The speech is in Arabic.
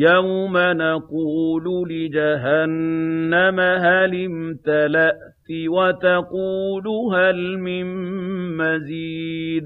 يَوْمَ نَقُولُ لِجَهَنَّمَ هَلِ امْتَلَأْتِ وَتَقُولُ هَلْ مِن مَّزِيدٍ